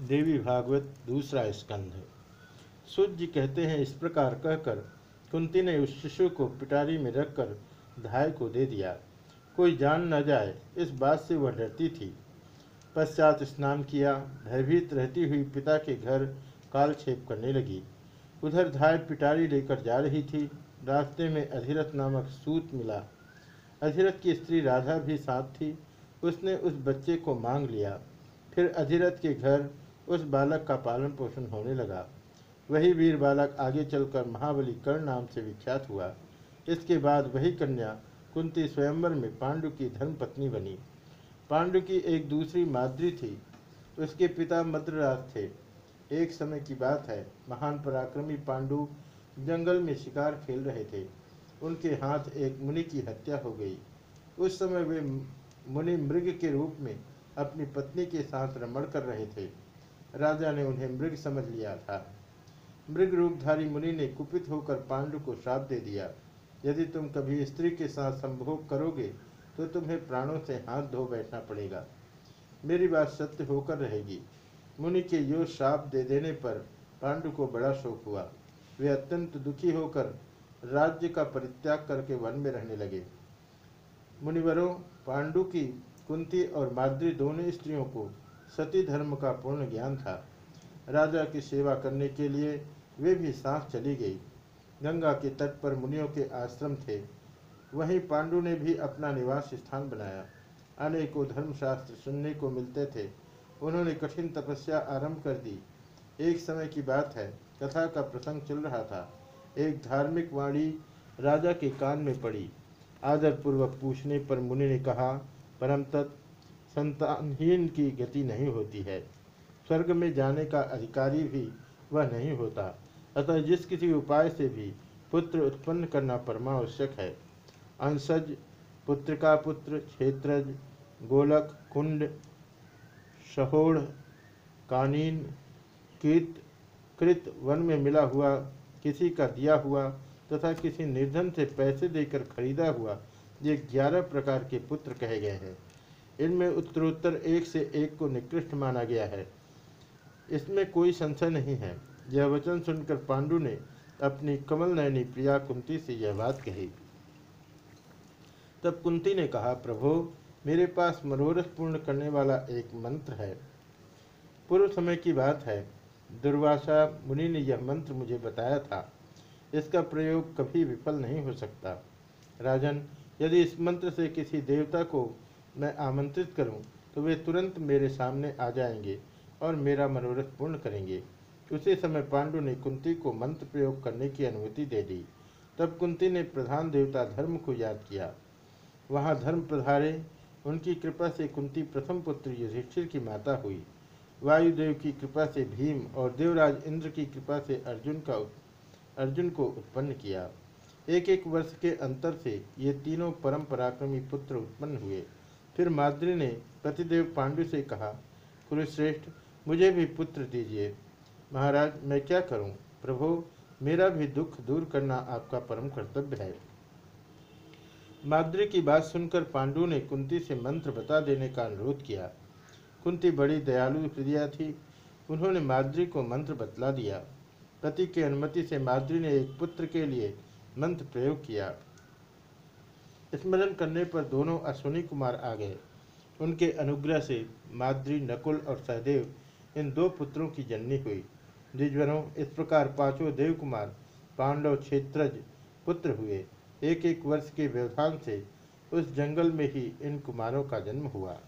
देवी भागवत दूसरा स्कंध सूर्य जी कहते हैं इस प्रकार कहकर, कुंती ने उस शिशु को पिटारी में रखकर धाय को दे दिया। कोई जान न जाए, इस बात से वह डरती थी। पश्चात स्नान किया, भयभीत रहती हुई पिता के घर कालक्षेप करने लगी। उधर धाय पिटारी लेकर जा रही थी। रास्ते में अधिरथ नामक सूत मिला। अधिरथ की स्त्री राधा भी साथ थी। उसने उस बच्चे को मांग लिया। फिर अधिरथ के घर उस बालक का पालन पोषण होने लगा। वही वीर बालक आगे चलकर महाबली कर्ण नाम से विख्यात हुआ। इसके बाद वही कन्या कुंती स्वयंवर में पांडु की धर्म पत्नी बनी। पांडु की एक दूसरी माद्री थी। उसके पिता मद्रराज थे। एक समय की बात है, महान पराक्रमी पांडु जंगल में शिकार खेल रहे थे। उनके हाथ एक मुनि की हत्या हो गई। उस समय वे मुनि मृग के रूप में अपनी पत्नी के साथ रमण कर रहे थे। राजा ने उन्हें मृग समझ लिया था। मृग रूपधारी मुनि ने कुपित होकर पांडु को श्राप दे दिया। यदि तुम कभी स्त्री के साथ संभोग करोगे तो तुम्हें प्राणों से हाथ धो बैठना पड़ेगा। मेरी बात सत्य होकर रहेगी। मुनि के यो श्राप दे देने पर पांडु को बड़ा शोक हुआ। वे अत्यंत दुखी होकर राज्य का परित्याग करके वन में रहने लगे। मुनिवरों, पांडु की कुंती और माद्री दोनों स्त्रियों को सती धर्म का पूर्ण ज्ञान था। राजा की सेवा करने के लिए वे भी सांस चली गई। गंगा के तट पर मुनियों के आश्रम थे। वहीं पांडु ने भी अपना निवास स्थान बनाया। अनेकों धर्मशास्त्र सुनने को मिलते थे। उन्होंने कठिन तपस्या आरंभ कर दी। एक समय की बात है, कथा का प्रसंग चल रहा था। एक धार्मिक वाणी राजा के कान में पड़ी। आदरपूर्वक पूछने पर मुनि ने कहा परम तत् संतानहीन की गति नहीं होती है। स्वर्ग में जाने का अधिकारी भी वह नहीं होता। अतः जिस किसी उपाय से भी पुत्र उत्पन्न करना परमावश्यक है, अंशज पुत्र का पुत्र क्षेत्रज, गोलक, कुंड शहोड़ कानीन, कीत, कृत, वन में मिला हुआ, किसी का दिया हुआ तथा किसी निर्धन से पैसे देकर खरीदा हुआ, ये ग्यारह प्रकार के पुत्र कहे गए हैं। इनमें उत्तरोत्तर एक से एक को निकृष्ट माना गया है। इसमें कोई संशय नहीं है। यह वचन सुनकर पांडु ने अपनी कमल नयनी प्रिया कुंती से यह बात कही। तब कुंती ने कहा, प्रभो, मेरे पास मनोरथ पूर्ण करने वाला एक मंत्र है। पूर्व समय की बात है। दुर्वासा मुनि ने यह मंत्र मुझे बताया था। इसका प्रयोग कभी विफल नहीं हो सकता। राजन, यदि इस मंत्र से किसी देवता को मैं आमंत्रित करूँ तो वे तुरंत मेरे सामने आ जाएँगे और मेरा मनोरथ पूर्ण करेंगे। उसी समय पांडु ने कुंती को मंत्र प्रयोग करने की अनुमति दे दी। तब कुंती ने प्रधान देवता धर्म को याद किया। वहाँ धर्म प्रधारे, उनकी कृपा से कुंती प्रथम पुत्र युधिष्ठिर की माता हुई। वायुदेव की कृपा से भीम और देवराज इंद्र की कृपा से अर्जुन का अर्जुन को उत्पन्न किया। एक एक वर्ष के अंतर से ये तीनों परम पराक्रमी पुत्र उत्पन्न हुए। फिर माद्री ने पतिदेव पांडु से कहा कुरुश्रेष्ठ मुझे भी पुत्र दीजिए। महाराज, मैं क्या करूँ? प्रभु, मेरा भी दुख दूर करना आपका परम कर्तव्य है। माद्री की बात सुनकर पांडु ने कुंती से मंत्र बता देने का अनुरोध किया। कुंती बड़ी दयालु हृदया थी। उन्होंने माद्री को मंत्र बतला दिया। पति की अनुमति से माद्री ने एक पुत्र के लिए मंत्र प्रयोग किया। स्मरण करने पर दोनों अश्विनी कुमार आ गए। उनके अनुग्रह से माद्री, नकुल और सहदेव इन दो पुत्रों की जननी हुई। द्विजवरों इस प्रकार पाँचों देव कुमार पांडव क्षेत्रज पुत्र हुए। एक एक वर्ष के व्यवधान से उस जंगल में ही इन कुमारों का जन्म हुआ।